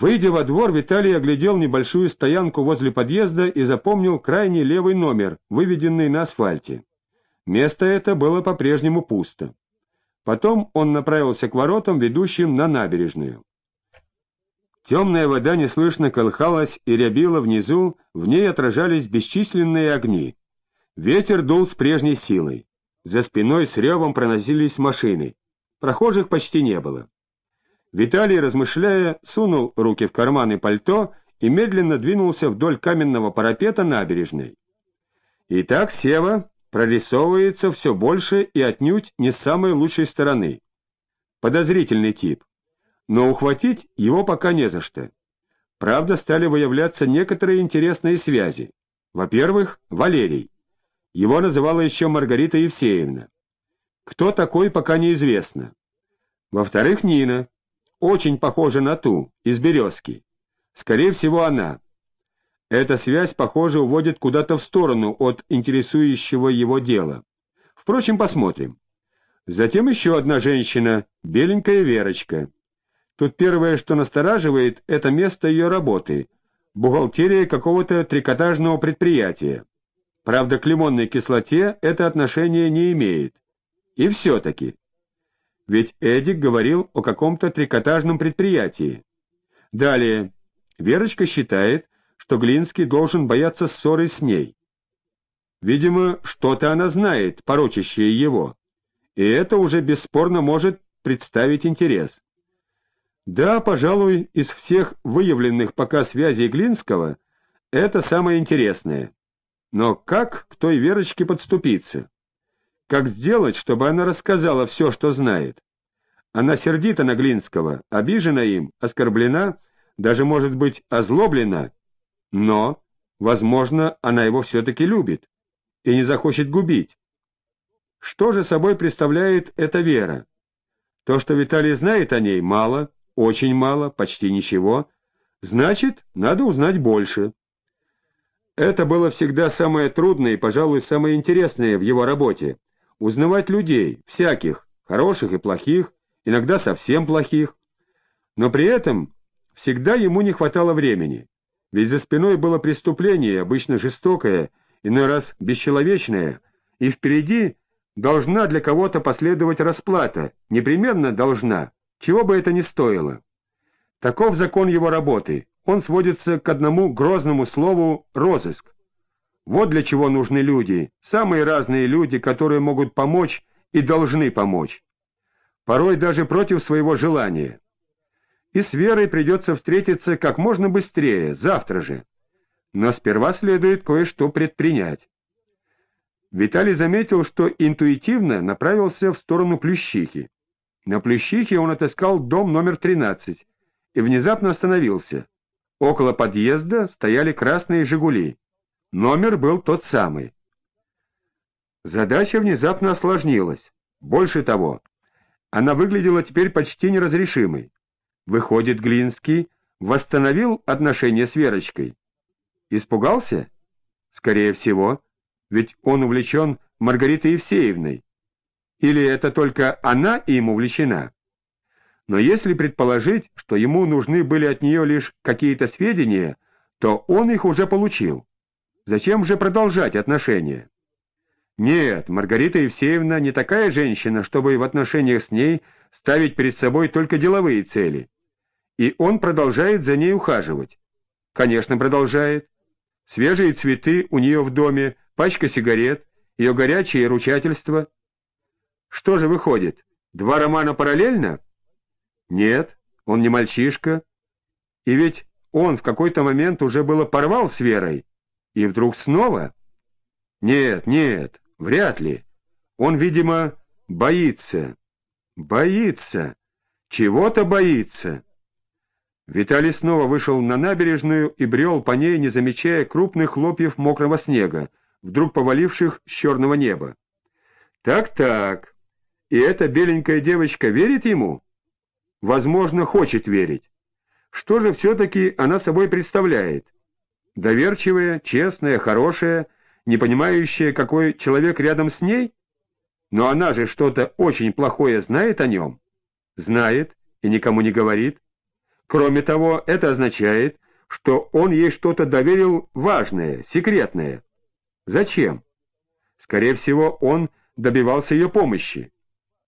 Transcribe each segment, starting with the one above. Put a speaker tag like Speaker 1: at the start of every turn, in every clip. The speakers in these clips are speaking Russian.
Speaker 1: Выйдя во двор, Виталий оглядел небольшую стоянку возле подъезда и запомнил крайний левый номер, выведенный на асфальте. Место это было по-прежнему пусто. Потом он направился к воротам, ведущим на набережную. Темная вода неслышно колыхалась и рябила внизу, в ней отражались бесчисленные огни. Ветер дул с прежней силой. За спиной с ревом проносились машины. Прохожих почти не было. Виталий, размышляя, сунул руки в карманы пальто и медленно двинулся вдоль каменного парапета набережной. Итак, Сева прорисовывается все больше и отнюдь не с самой лучшей стороны. Подозрительный тип. Но ухватить его пока не за что. Правда, стали выявляться некоторые интересные связи. Во-первых, Валерий. Его называла еще Маргарита Евсеевна. Кто такой, пока неизвестно. Во-вторых, Нина. Очень похожа на ту, из «Березки». Скорее всего, она. Эта связь, похоже, уводит куда-то в сторону от интересующего его дела. Впрочем, посмотрим. Затем еще одна женщина, беленькая Верочка. Тут первое, что настораживает, это место ее работы, бухгалтерия какого-то трикотажного предприятия. Правда, к лимонной кислоте это отношение не имеет. И все-таки. Ведь Эдик говорил о каком-то трикотажном предприятии. Далее. Верочка считает, что Глинский должен бояться ссоры с ней. Видимо, что-то она знает, порочащее его, и это уже бесспорно может представить интерес. Да, пожалуй, из всех выявленных пока связей Глинского это самое интересное. Но как к той Верочке подступиться? Как сделать, чтобы она рассказала все, что знает? Она сердита на Глинского, обижена им, оскорблена, даже, может быть, озлоблена, но, возможно, она его все-таки любит и не захочет губить. Что же собой представляет эта Вера? То, что Виталий знает о ней, мало, очень мало, почти ничего, значит, надо узнать больше. Это было всегда самое трудное и, пожалуй, самое интересное в его работе узнавать людей, всяких, хороших и плохих, иногда совсем плохих. Но при этом всегда ему не хватало времени, ведь за спиной было преступление, обычно жестокое, иной раз бесчеловечное, и впереди должна для кого-то последовать расплата, непременно должна, чего бы это ни стоило. Таков закон его работы, он сводится к одному грозному слову «розыск». Вот для чего нужны люди, самые разные люди, которые могут помочь и должны помочь. Порой даже против своего желания. И с Верой придется встретиться как можно быстрее, завтра же. Но сперва следует кое-что предпринять. Виталий заметил, что интуитивно направился в сторону Плющихи. На Плющихе он отыскал дом номер 13 и внезапно остановился. Около подъезда стояли красные «Жигули». Номер был тот самый. Задача внезапно осложнилась. Больше того, она выглядела теперь почти неразрешимой. Выходит, Глинский восстановил отношения с Верочкой. Испугался? Скорее всего, ведь он увлечен Маргаритой Евсеевной. Или это только она им увлечена? Но если предположить, что ему нужны были от нее лишь какие-то сведения, то он их уже получил. Зачем же продолжать отношения? Нет, Маргарита Евсеевна не такая женщина, чтобы в отношениях с ней ставить перед собой только деловые цели. И он продолжает за ней ухаживать. Конечно, продолжает. Свежие цветы у нее в доме, пачка сигарет, ее горячее ручательство. Что же выходит, два романа параллельно? Нет, он не мальчишка. И ведь он в какой-то момент уже было порвал с Верой, и вдруг снова? Нет, нет, вряд ли. Он, видимо, боится. Боится. Чего-то боится. Виталий снова вышел на набережную и брел по ней, не замечая крупных хлопьев мокрого снега, вдруг поваливших с черного неба. Так-так, и эта беленькая девочка верит ему? Возможно, хочет верить. Что же все-таки она собой представляет? Доверчивая, честная, хорошая, не понимающая, какой человек рядом с ней? Но она же что-то очень плохое знает о нем. Знает и никому не говорит. Кроме того, это означает, что он ей что-то доверил важное, секретное. Зачем? Скорее всего, он добивался ее помощи.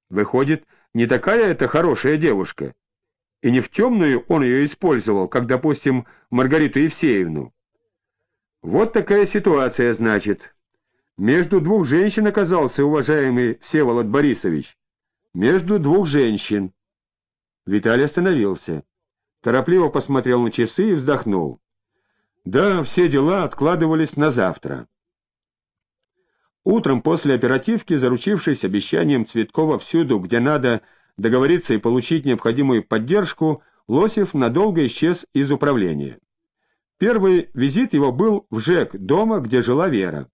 Speaker 1: Выходит, не такая это хорошая девушка. И не в темную он ее использовал, как, допустим, Маргариту Евсеевну. Вот такая ситуация, значит. Между двух женщин оказался уважаемый Всеволод Борисович. Между двух женщин. Виталий остановился. Торопливо посмотрел на часы и вздохнул. Да, все дела откладывались на завтра. Утром после оперативки, заручившись обещанием Цветкова всюду, где надо договориться и получить необходимую поддержку, Лосев надолго исчез из управления. Первый визит его был в ЖЭК, дома, где жила Вера.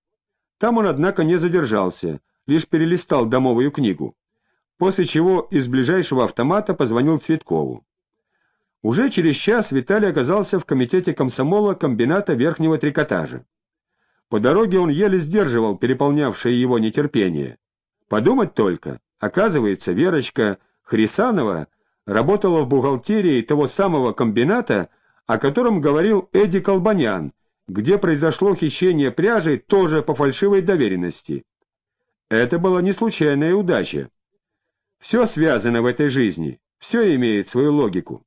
Speaker 1: Там он, однако, не задержался, лишь перелистал домовую книгу, после чего из ближайшего автомата позвонил Цветкову. Уже через час Виталий оказался в комитете комсомола комбината верхнего трикотажа. По дороге он еле сдерживал переполнявшее его нетерпение. Подумать только, оказывается, Верочка Хрисанова работала в бухгалтерии того самого комбината, о котором говорил Эдди Колбанян, где произошло хищение пряжи тоже по фальшивой доверенности. Это была не случайная удача. Все связано в этой жизни, все имеет свою логику.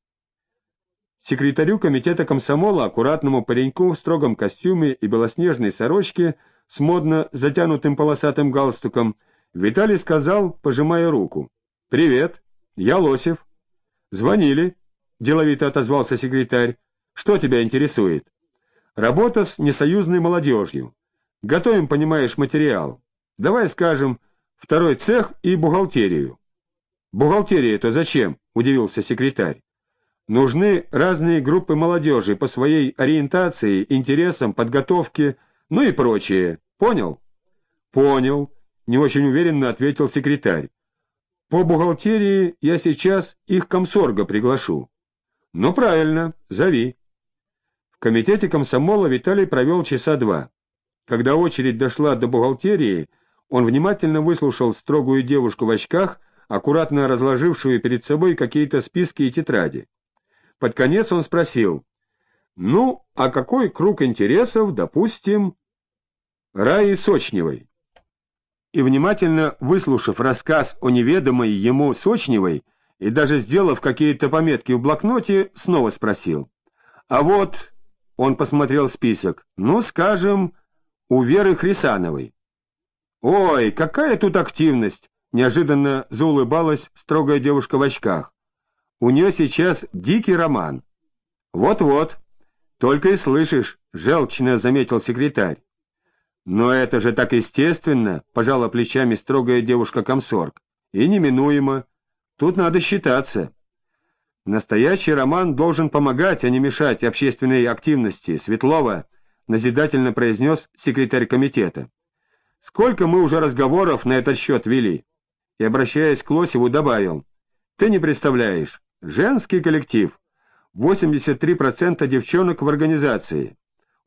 Speaker 1: Секретарю комитета комсомола, аккуратному пареньку в строгом костюме и белоснежной сорочке с модно затянутым полосатым галстуком, Виталий сказал, пожимая руку. «Привет, я Лосев». «Звонили», — деловито отозвался секретарь. Что тебя интересует? Работа с несоюзной молодежью. Готовим, понимаешь, материал. Давай скажем, второй цех и бухгалтерию. Бухгалтерия это зачем? Удивился секретарь. Нужны разные группы молодежи по своей ориентации, интересам, подготовке, ну и прочее. Понял? Понял, не очень уверенно ответил секретарь. По бухгалтерии я сейчас их комсорга приглашу. Ну правильно, зови комитете комсомола Виталий провел часа два. Когда очередь дошла до бухгалтерии, он внимательно выслушал строгую девушку в очках, аккуратно разложившую перед собой какие-то списки и тетради. Под конец он спросил, «Ну, а какой круг интересов, допустим, Раи Сочневой?» И внимательно выслушав рассказ о неведомой ему Сочневой и даже сделав какие-то пометки в блокноте, снова спросил, «А вот он посмотрел список. Ну, скажем, у Веры Хрисановой. «Ой, какая тут активность!» — неожиданно заулыбалась строгая девушка в очках. «У нее сейчас дикий роман». «Вот-вот, только и слышишь», — желчно заметил секретарь. «Но это же так естественно», — пожала плечами строгая девушка-комсорг. «И неминуемо. Тут надо считаться». Настоящий роман должен помогать, а не мешать общественной активности, Светлова, назидательно произнес секретарь комитета. Сколько мы уже разговоров на этот счет вели? И, обращаясь к Лосеву, добавил. Ты не представляешь, женский коллектив, 83% девчонок в организации.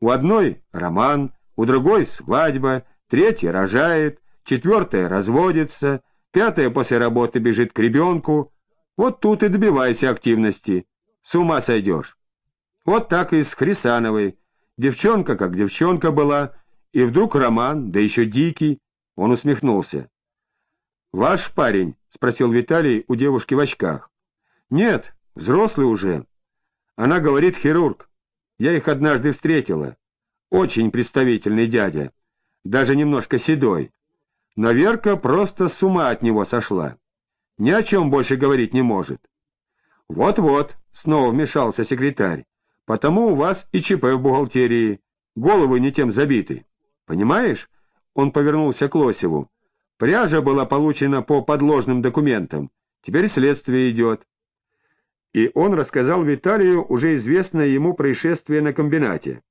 Speaker 1: У одной роман, у другой свадьба, третья рожает, четвертая разводится, пятая после работы бежит к ребенку, вот тут и добивайся активности. С ума сойдешь. Вот так и с Хрисановой. Девчонка как девчонка была, и вдруг роман, да еще дикий. Он усмехнулся. «Ваш парень?» — спросил Виталий у девушки в очках. «Нет, взрослый уже. Она говорит хирург. Я их однажды встретила. Очень представительный дядя, даже немножко седой. Но Верка просто с ума от него сошла ни о чем больше говорить не может. Вот-вот, снова вмешался секретарь, потому у вас и ЧП в бухгалтерии, головы не тем забиты. Понимаешь? Он повернулся к Лосеву. Пряжа была получена по подложным документам, теперь следствие идет. И он рассказал Виталию уже известное ему происшествие на комбинате.